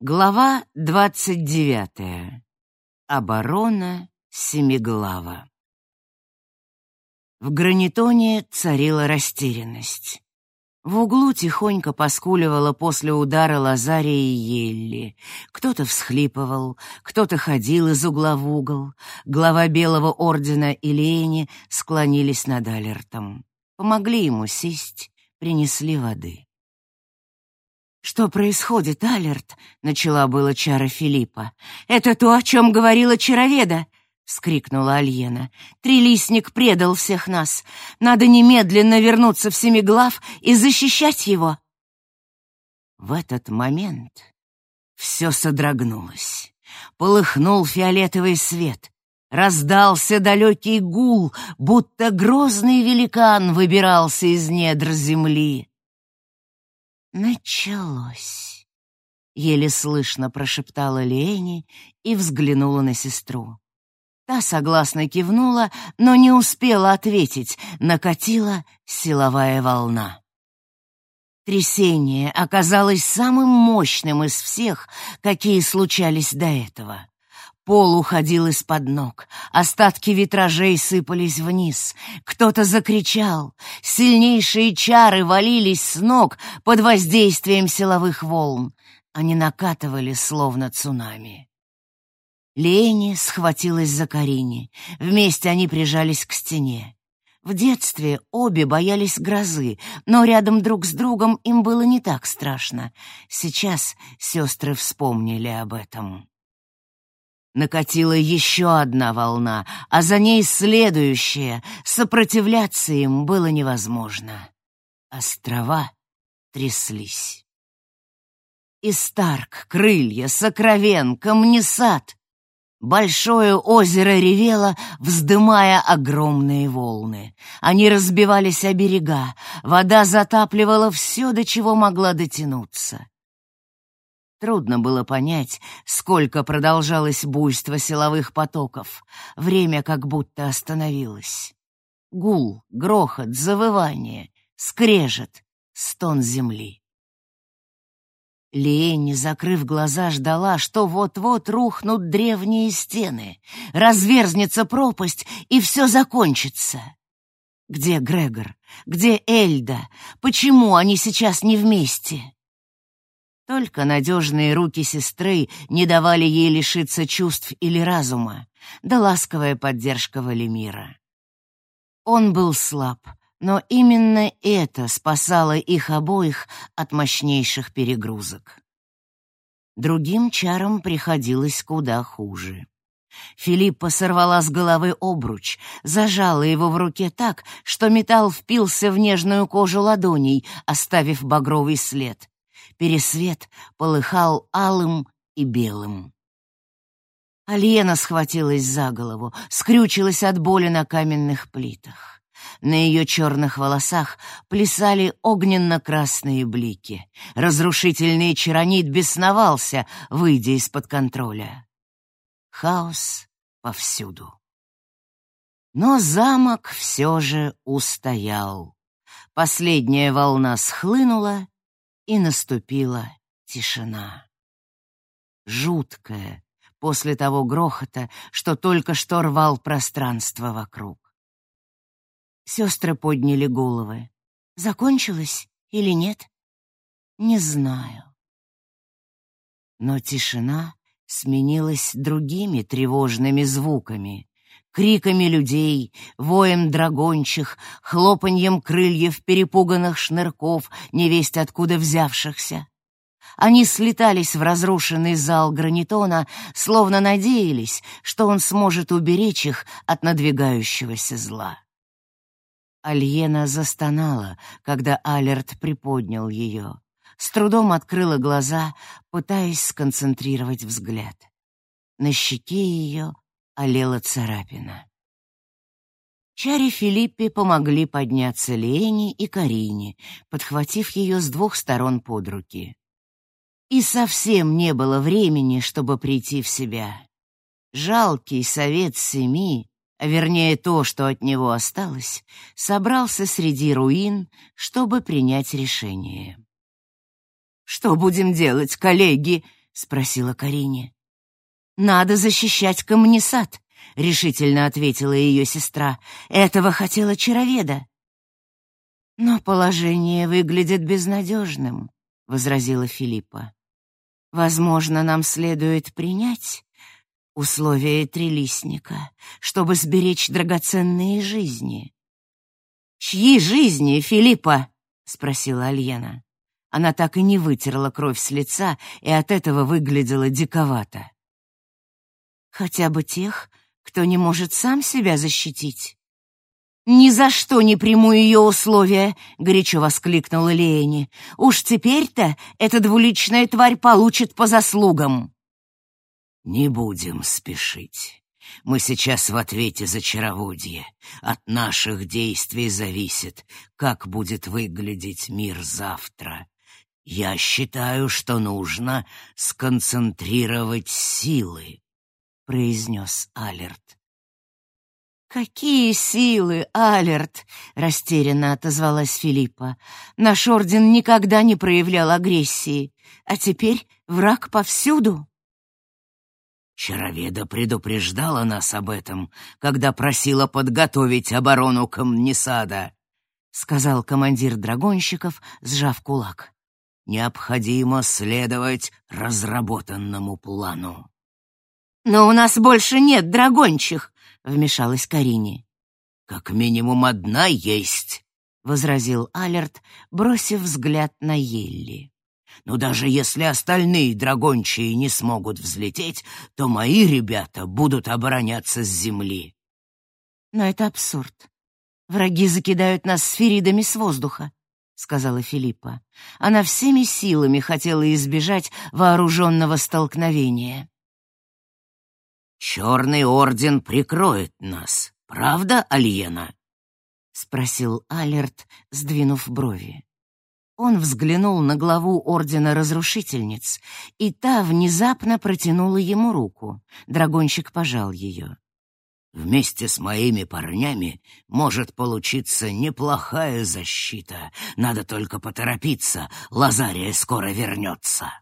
Глава двадцать девятая. Оборона Семиглава. В гранитоне царила растерянность. В углу тихонько поскуливала после удара Лазария и Елли. Кто-то всхлипывал, кто-то ходил из угла в угол. Глава Белого Ордена и Лени склонились над Алертом. Помогли ему сесть, принесли воды. «Что происходит, Алерт?» — начала было чара Филиппа. «Это то, о чем говорила чароведа!» — вскрикнула Альена. «Трилистник предал всех нас. Надо немедленно вернуться в Семиглав и защищать его!» В этот момент все содрогнулось. Полыхнул фиолетовый свет. Раздался далекий гул, будто грозный великан выбирался из недр земли. «Началось!» — еле слышно прошептала Лени и взглянула на сестру. Та согласно кивнула, но не успела ответить, накатила силовая волна. Трясение оказалось самым мощным из всех, какие случались до этого. Пол уходил из-под ног, остатки витражей сыпались вниз. Кто-то закричал, сильнейшие чары валились с ног под воздействием силовых волн. Они накатывали, словно цунами. Лени схватилась за Карине. Вместе они прижались к стене. В детстве обе боялись грозы, но рядом друг с другом им было не так страшно. Сейчас сестры вспомнили об этом. Накатила еще одна волна, а за ней следующая. Сопротивляться им было невозможно. Острова тряслись. Истарк, Крылья, Сокровен, Камнесад. Большое озеро ревело, вздымая огромные волны. Они разбивались о берега, вода затапливала все, до чего могла дотянуться. Трудно было понять, сколько продолжалось буйство силовых потоков. Время как будто остановилось. Гул, грохот, завывание, скрежет, стон земли. Лени, закрыв глаза, ждала, что вот-вот рухнут древние стены, разверзнется пропасть, и все закончится. Где Грегор? Где Эльда? Почему они сейчас не вместе? Только надежные руки сестры не давали ей лишиться чувств или разума, да ласковая поддержка Валимира. Он был слаб, но именно это спасало их обоих от мощнейших перегрузок. Другим чарам приходилось куда хуже. Филиппа сорвала с головы обруч, зажала его в руке так, что металл впился в нежную кожу ладоней, оставив багровый след. Пересвет полыхал алым и белым. Альена схватилась за голову, скрючилась от боли на каменных плитах. На ее черных волосах плясали огненно-красные блики. Разрушительный чаронит бесновался, выйдя из-под контроля. Хаос повсюду. Но замок все же устоял. Последняя волна схлынула, и наступила тишина. Жуткая, после того грохота, что только что рвал пространство вокруг. Сестры подняли головы. Закончилось или нет? Не знаю. Но тишина сменилась другими тревожными звуками, криками людей, воем драгончих, хлопаньем крыльев перепуганных шнырков, невесть откуда взявшихся. Они слетались в разрушенный зал гранитона, словно надеялись, что он сможет уберечь их от надвигающегося зла. Альена застонала, когда Алерт приподнял ее. С трудом открыла глаза, пытаясь сконцентрировать взгляд. На щеке ее олела царапина. Чаре Филиппе помогли подняться Лене и Карине, подхватив ее с двух сторон под руки. И совсем не было времени, чтобы прийти в себя. Жалкий совет семи, а вернее то, что от него осталось, собрался среди руин, чтобы принять решение. «Что будем делать, коллеги?» — спросила Карине. «Надо защищать коммунисат», — решительно ответила ее сестра. «Этого хотела Чароведа». «Но положение выглядит безнадежным», — возразила Филиппа. «Возможно, нам следует принять условия трилистника, чтобы сберечь драгоценные жизни». «Чьи жизни, Филиппа?» — спросила Альена. Она так и не вытерла кровь с лица и от этого выглядела диковато. «Хотя бы тех, кто не может сам себя защитить». «Ни за что не приму ее условия!» — горячо воскликнула Леони. «Уж теперь-то эта двуличная тварь получит по заслугам!» «Не будем спешить. Мы сейчас в ответе за чароводье. От наших действий зависит, как будет выглядеть мир завтра. Я считаю, что нужно сконцентрировать силы», — произнес Алерт. «Какие силы, Алерт!» — растерянно отозвалась Филиппа. «Наш орден никогда не проявлял агрессии, а теперь враг повсюду». Чароведа предупреждала нас об этом, когда просила подготовить оборону Камнесада, — сказал командир драгонщиков, сжав кулак. Необходимо следовать разработанному плану. «Но у нас больше нет драгончих», — вмешалась Карине. «Как минимум одна есть», — возразил Алерт, бросив взгляд на Елли. Но даже если остальные драгончие не смогут взлететь, то мои ребята будут обороняться с земли. Но это абсурд. Враги закидают нас сферидами с воздуха, сказала Филиппа. Она всеми силами хотела избежать вооруженного столкновения. Черный орден прикроет нас, правда, Альена? спросил Алерт, сдвинув брови. Он взглянул на главу Ордена Разрушительниц, и та внезапно протянула ему руку. Драгонщик пожал ее. «Вместе с моими парнями может получиться неплохая защита. Надо только поторопиться, Лазария скоро вернется».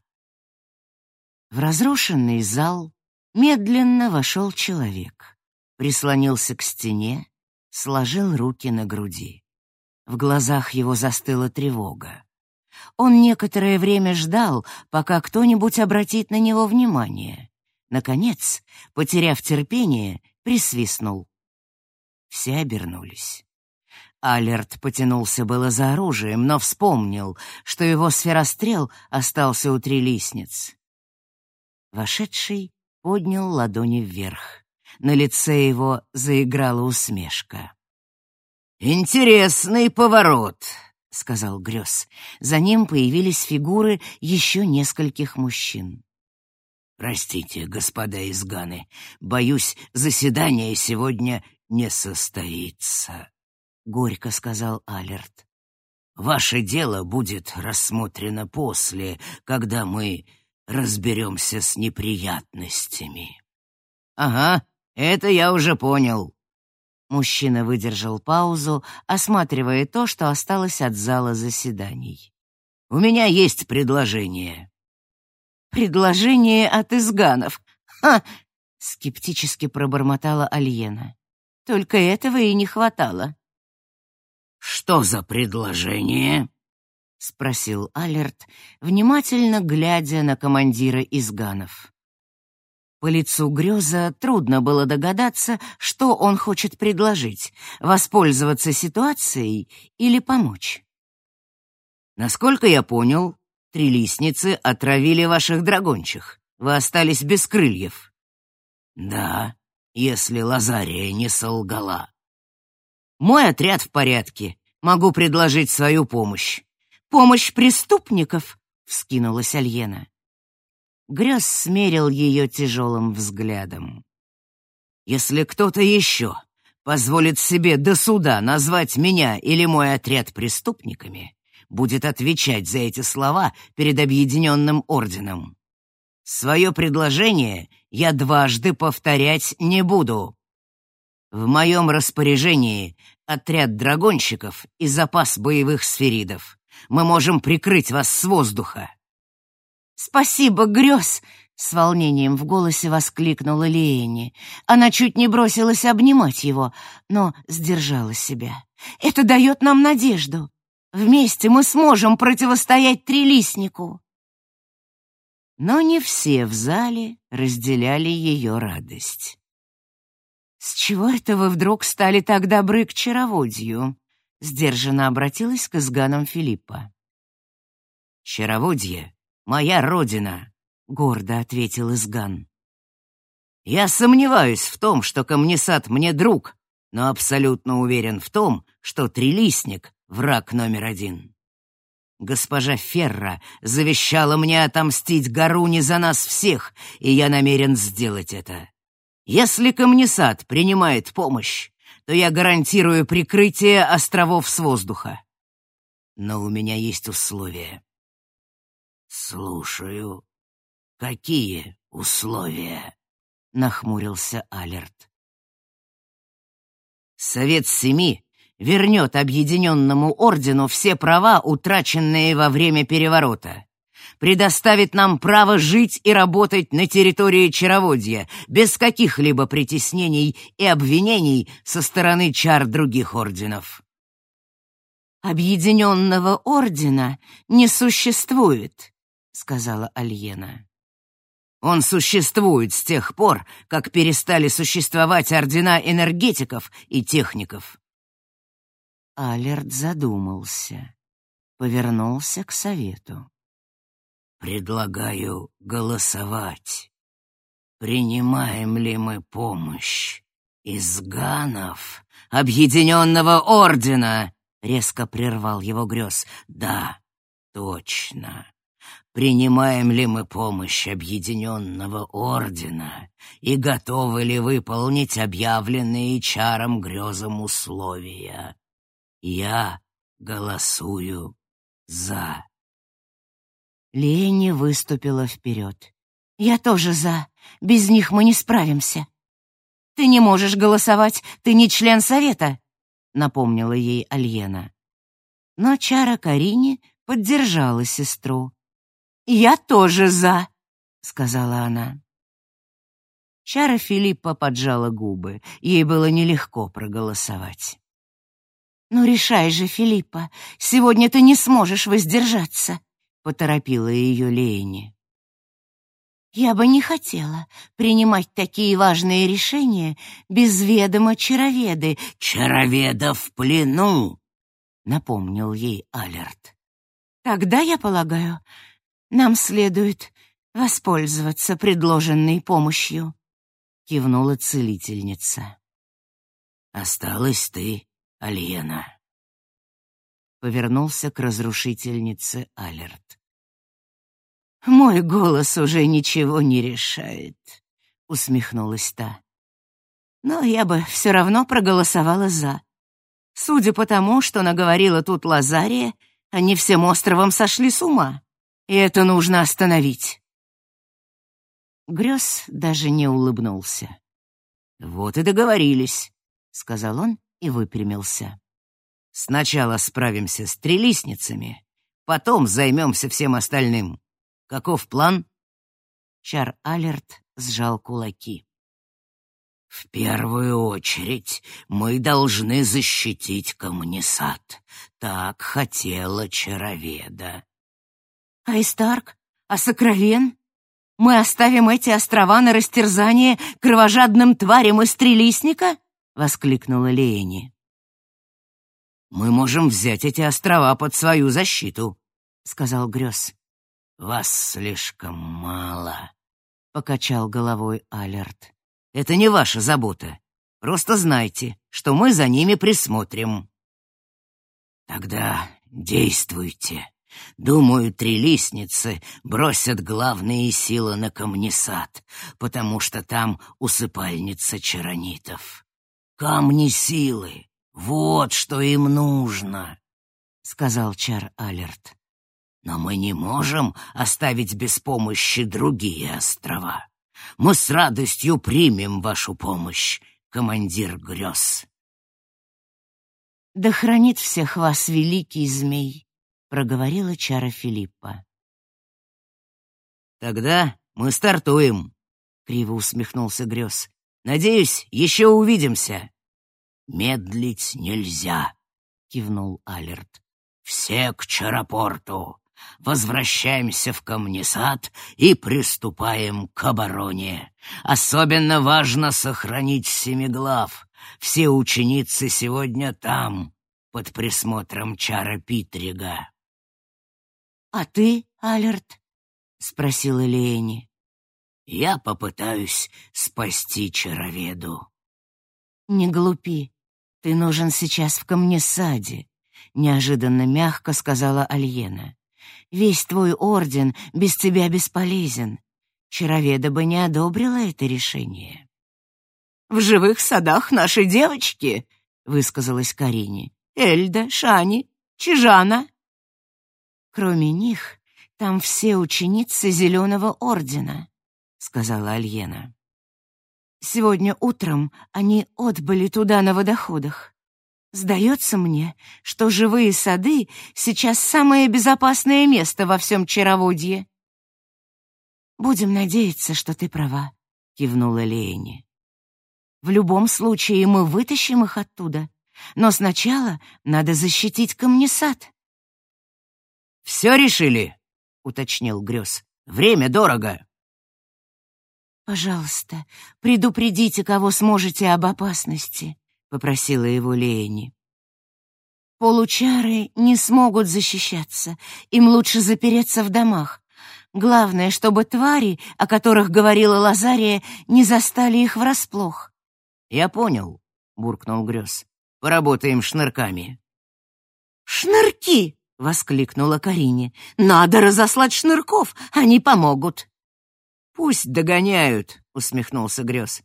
В разрушенный зал медленно вошел человек, прислонился к стене, сложил руки на груди. В глазах его застыла тревога. Он некоторое время ждал, пока кто-нибудь обратит на него внимание. Наконец, потеряв терпение, присвистнул. Все обернулись. Алерт потянулся было за оружием, но вспомнил, что его сферострел остался у трилистниц. Вошедший поднял ладони вверх. На лице его заиграла усмешка. «Интересный поворот», — сказал Грёз. За ним появились фигуры еще нескольких мужчин. «Простите, господа из Ганы, боюсь, заседание сегодня не состоится», — горько сказал Алерт. «Ваше дело будет рассмотрено после, когда мы разберемся с неприятностями». «Ага, это я уже понял», Мужчина выдержал паузу, осматривая то, что осталось от зала заседаний. «У меня есть предложение». «Предложение от изганов? Ха!» — скептически пробормотала Альена. «Только этого и не хватало». «Что за предложение?» — спросил Алерт, внимательно глядя на командира изганов. По лицу Грёза трудно было догадаться, что он хочет предложить — воспользоваться ситуацией или помочь. «Насколько я понял, трилистницы отравили ваших драгончих. Вы остались без крыльев». «Да, если Лазария не солгала». «Мой отряд в порядке. Могу предложить свою помощь». «Помощь преступников?» — вскинулась Альена. Грёз смерил ее тяжелым взглядом. «Если кто-то еще позволит себе до суда назвать меня или мой отряд преступниками, будет отвечать за эти слова перед Объединенным Орденом. Свое предложение я дважды повторять не буду. В моем распоряжении отряд драгонщиков и запас боевых сферидов. Мы можем прикрыть вас с воздуха. Спасибо, грез!» — с волнением в голосе воскликнула Леени. Она чуть не бросилась обнимать его, но сдержала себя. «Это дает нам надежду. Вместе мы сможем противостоять трилистнику». Но не все в зале разделяли ее радость. «С чего это вы вдруг стали так добры к чароводью?» — сдержанно обратилась к изганам Филиппа. «Чароводье — моя родина», — гордо ответил изган. «Я сомневаюсь в том, что Камнесат мне друг, но абсолютно уверен в том, что Трилистник — враг номер один. Госпожа Ферра завещала мне отомстить Гаруне за нас всех, и я намерен сделать это. Если Камнесат принимает помощь, то я гарантирую прикрытие островов с воздуха. Но у меня есть условия. Слушаю. Какие условия? Нахмурился Алерт. Совет Семи вернет Объединенному Ордену все права, утраченные во время переворота. Предоставит нам право жить и работать на территории Чароводья, без каких-либо притеснений и обвинений со стороны чар других орденов. «Объединенного Ордена не существует», — сказала Альена. Он существует с тех пор, как перестали существовать ордена энергетиков и техников. Алерт задумался, повернулся к совету. «Предлагаю голосовать. Принимаем ли мы помощь из ганов Объединенного Ордена?» — резко прервал его грез. «Да, точно. Принимаем ли мы помощь Объединенного Ордена и готовы ли выполнить объявленные чаром грезом условия?» Я голосую за. Лени выступила вперед. «Я тоже за. Без них мы не справимся». «Ты не можешь голосовать, ты не член совета», — напомнила ей Альена. Но Чара Карине поддержала сестру. «Я тоже за», — сказала она. Чара Филиппа поджала губы. Ей было нелегко проголосовать. «Ну, решай же, Филиппа, сегодня ты не сможешь воздержаться», — поторопила ее Лени. «Я бы не хотела принимать такие важные решения без ведома чароведы». «Чароведа в плену», — напомнил ей Алерт. «Тогда, я полагаю, нам следует воспользоваться предложенной помощью», — кивнула целительница. «Осталась ты», Альена. Повернулся к разрушительнице Алерт. «Мой голос уже ничего не решает», — усмехнулась та. «Но я бы все равно проголосовала «за». Судя по тому, что наговорила тут Лазария, они всем островом сошли с ума, и это нужно остановить». Грёз даже не улыбнулся. «Вот и договорились», — сказал он и выпрямился. «Сначала справимся с трелисницами, потом займемся всем остальным. Каков план?» Чар Алерт сжал кулаки. «В первую очередь мы должны защитить коммунисат. Так хотела Чароведа». «Айстарк? А Сокровен? Мы оставим эти острова на растерзание кровожадным тварям из Трелисника?» — воскликнула Леени. «Мы можем взять эти острова под свою защиту», — сказал Грёз. «Вас слишком мало», — покачал головой Алерт. «Это не ваша забота. Просто знайте, что мы за ними присмотрим». «Тогда действуйте. Думаю, три лестницы бросят главные силы на Камнесад, потому что там усыпальница чаронитов». Камни силы. Вот что им нужно, — сказал Чар Алерт. Но мы не можем оставить без помощи другие острова. Мы с радостью примем вашу помощь, командир грез. «Да хранит всех вас великий змей», — проговорила Чара Филиппа. Тогда мы стартуем, — криво усмехнулся Грёз. Надеюсь, еще увидимся. Медлить нельзя, — кивнул Алерт. Все к Чарапорту. Возвращаемся в Камнесад и приступаем к обороне. Особенно важно сохранить Семиглав. Все ученицы сегодня там, под присмотром Чара Питрига. «А ты, Алерт?» — спросила Лени. «Я попытаюсь спасти чароведу». «Не глупи. Ты нужен сейчас в камнесаде», — неожиданно мягко сказала Альена. «Весь твой орден без тебя бесполезен. Чароведа бы не одобрила это решение». «В живых садах нашей девочки», — высказалась Карине. «Эльда, Шани, Чижана». Кроме них, там все ученицы Зеленого Ордена, сказала Альена. Сегодня утром они отбыли туда на водоходах. Сдается мне, что живые сады сейчас самое безопасное место во всем Чароводье. Будем надеяться, что ты права, кивнула Леони. В любом случае мы вытащим их оттуда, но сначала надо защитить камнесад. «Все решили?» — уточнил Грёз. «Время дорого». «Пожалуйста, предупредите, кого сможете об опасности», — попросила его Леони. «Получары не смогут защищаться, им лучше запереться в домах. Главное, чтобы твари, о которых говорила Лазария, не застали их врасплох». «Я понял», — буркнул Грёз. «Поработаем шнырками». «Шнырки!» — воскликнула Карине. «Надо разослать шнырков, они помогут». «Пусть догоняют», — усмехнулся Грёз.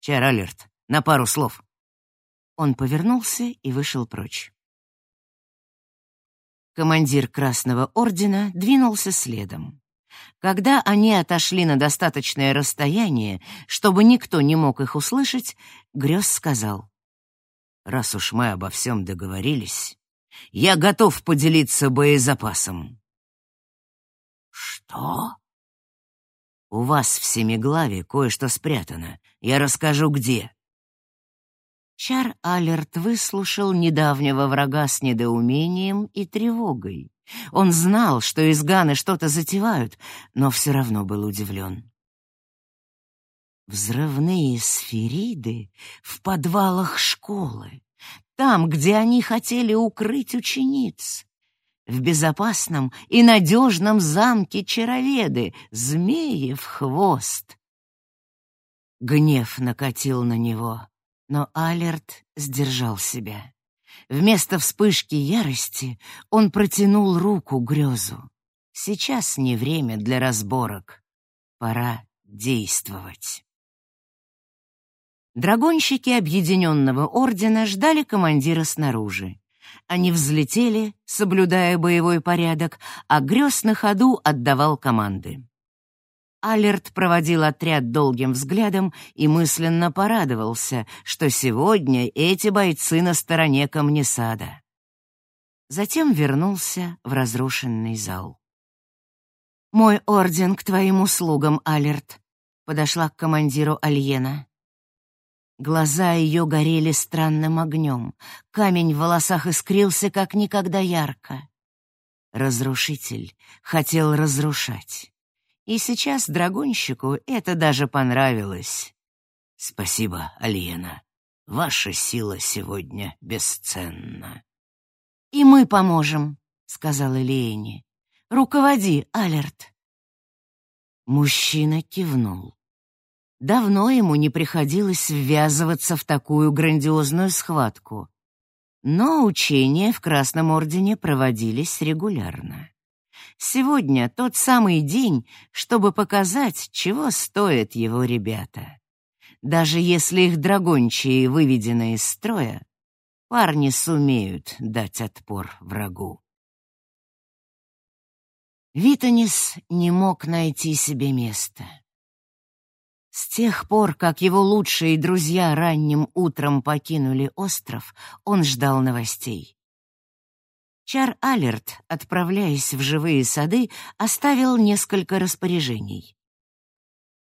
«Чар-алерт, на пару слов». Он повернулся и вышел прочь. Командир Красного Ордена двинулся следом. Когда они отошли на достаточное расстояние, чтобы никто не мог их услышать, Грёз сказал. «Раз уж мы обо всем договорились, я готов поделиться боезапасом». «Что?» «У вас в Семиглаве кое-что спрятано. Я расскажу, где». Чар Алерт выслушал недавнего врага с недоумением и тревогой. Он знал, что изганы что-то затевают, но все равно был удивлен. Взрывные сфериды в подвалах школы там, где они хотели укрыть учениц. В безопасном и надежном замке Чароведы, Змеев хвост. Гнев накатил на него, но Алерт сдержал себя. Вместо вспышки ярости он протянул руку грезу. Сейчас не время для разборок. Пора действовать. Драгонщики Объединенного Ордена ждали командира снаружи. Они взлетели, соблюдая боевой порядок, а грез на ходу отдавал команды. Алерт проводил отряд долгим взглядом и мысленно порадовался, что сегодня эти бойцы на стороне камнесада. Затем вернулся в разрушенный зал. «Мой орден к твоим услугам, Алерт», — подошла к командиру Альена. Глаза ее горели странным огнем, камень в волосах искрился как никогда ярко. Разрушитель хотел разрушать. И сейчас драгонщику это даже понравилось. «Спасибо, Альена. Ваша сила сегодня бесценна». «И мы поможем», — сказала Леени. «Руководи, Алерт». Мужчина кивнул. Давно ему не приходилось ввязываться в такую грандиозную схватку. Но учения в Красном Ордене проводились регулярно. Сегодня тот самый день, чтобы показать, чего стоят его ребята. Даже если их драгончие выведены из строя, парни сумеют дать отпор врагу. Витанис не мог найти себе места. С тех пор, как его лучшие друзья ранним утром покинули остров, он ждал новостей. Чар-Алерт, отправляясь в живые сады, оставил несколько распоряжений.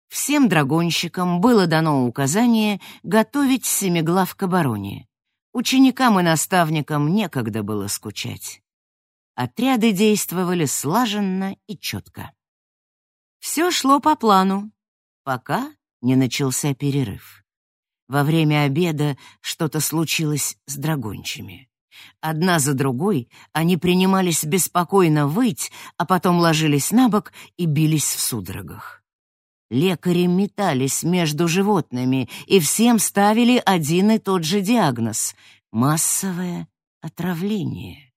Всем драгонщикам было дано указание готовить семиглав к обороне. Ученикам и наставникам некогда было скучать. Отряды действовали слаженно и четко. Все шло по плану, пока не начался перерыв. Во время обеда что-то случилось с драгончими. Одна за другой они принимались беспокойно выть, а потом ложились на бок и бились в судорогах. Лекари метались между животными и всем ставили один и тот же диагноз — массовое отравление.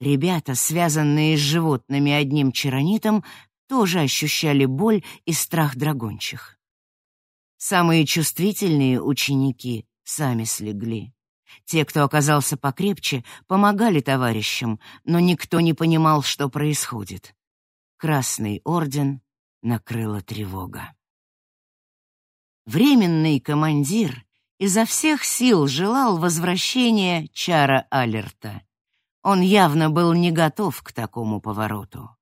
Ребята, связанные с животными одним чаронитом, тоже ощущали боль и страх драгончих. Самые чувствительные ученики сами слегли. Те, кто оказался покрепче, помогали товарищам, но никто не понимал, что происходит. Красный орден накрыла тревога. Временный командир изо всех сил желал возвращения Чара Алерта. Он явно был не готов к такому повороту.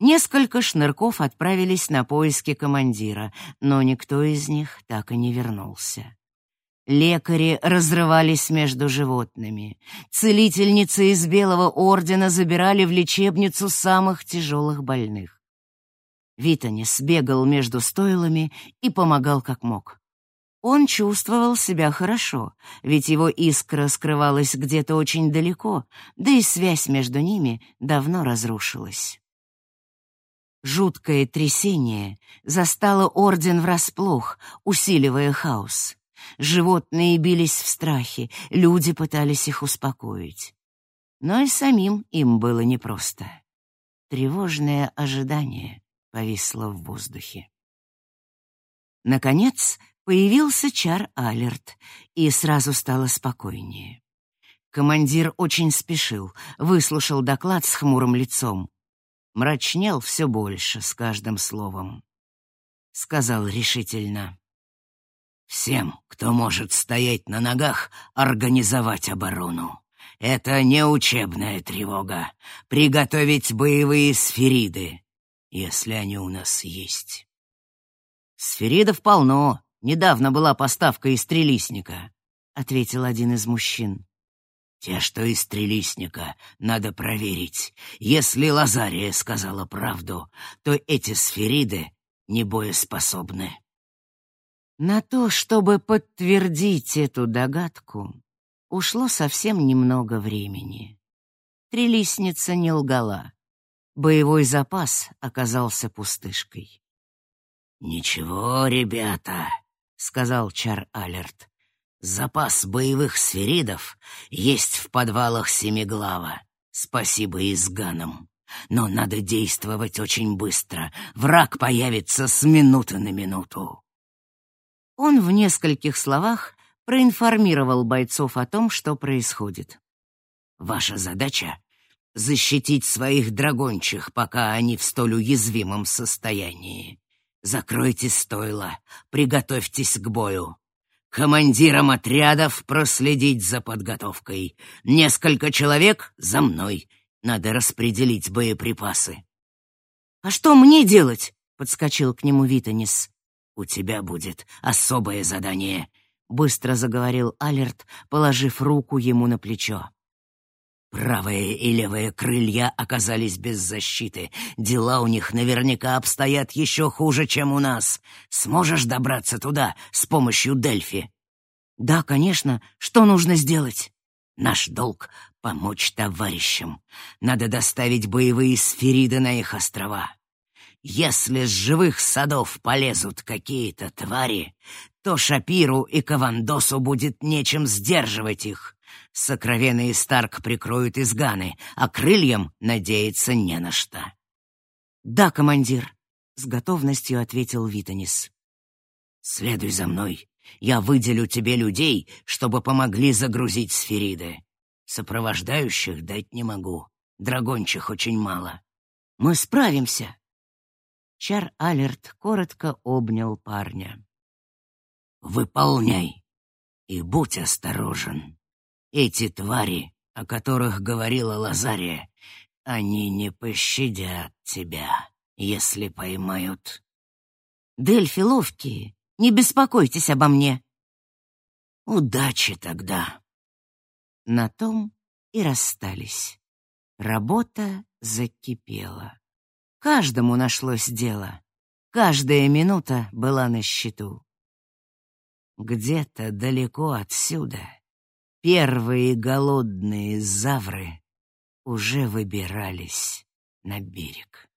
Несколько шнырков отправились на поиски командира, но никто из них так и не вернулся. Лекари разрывались между животными. Целительницы из Белого Ордена забирали в лечебницу самых тяжелых больных. Витанис бегал между стойлами и помогал как мог. Он чувствовал себя хорошо, ведь его искра скрывалась где-то очень далеко, да и связь между ними давно разрушилась. Жуткое трясение застало Орден врасплох, усиливая хаос. Животные бились в страхе, люди пытались их успокоить. Но и самим им было непросто. Тревожное ожидание повисло в воздухе. Наконец появился Чар-Алерт, и сразу стало спокойнее. Командир очень спешил, выслушал доклад с хмурым лицом. Мрачнел все больше с каждым словом. Сказал решительно. Всем, кто может стоять на ногах, организовать оборону. Это не учебная тревога. Приготовить боевые сфериды, если они у нас есть. Сферидов полно. Недавно была поставка из трелисника, ответил один из мужчин. Те, что из трелисника, надо проверить. Если Лазария сказала правду, то эти сфериды не боеспособны. На то, чтобы подтвердить эту догадку, ушло совсем немного времени. Трелисница не лгала. Боевой запас оказался пустышкой. «Ничего, ребята», — сказал Чар-Алерт. «Запас боевых сферидов есть в подвалах Семиглава. Спасибо изганам. Но надо действовать очень быстро. Враг появится с минуты на минуту». Он в нескольких словах проинформировал бойцов о том, что происходит. «Ваша задача — защитить своих драгончих, пока они в столь уязвимом состоянии. Закройте стойла, приготовьтесь к бою. Командирам отрядов проследить за подготовкой. Несколько человек за мной. Надо распределить боеприпасы». «А что мне делать?» — подскочил к нему Витанис. «У тебя будет особое задание», — быстро заговорил Алерт, положив руку ему на плечо. Правые и левые крылья оказались без защиты. Дела у них наверняка обстоят еще хуже, чем у нас. Сможешь добраться туда с помощью Дельфи? Да, конечно. Что нужно сделать? Наш долг — помочь товарищам. Надо доставить боевые сфериды на их острова. Если с живых садов полезут какие-то твари, то Шапиру и Кавандосу будет нечем сдерживать их. Сокровенные Старк прикроют изганы, а крыльям надеяться не на что. «Да, командир», — с готовностью ответил Витанис. «Следуй за мной. Я выделю тебе людей, чтобы помогли загрузить сфериды. Сопровождающих дать не могу. Драгончих очень мало. Мы справимся», Чар Алерт коротко обнял парня. «Выполняй и будь осторожен. Эти твари о которых говорила Лазария, они не пощадят тебя, если поймают. Дельфи ловкие, не беспокойтесь обо мне. Удачи тогда. На том и расстались. Работа закипела. Каждому нашлось дело. Каждая минута была на счету. Где-то далеко отсюда первые голодные завры уже выбирались на берег.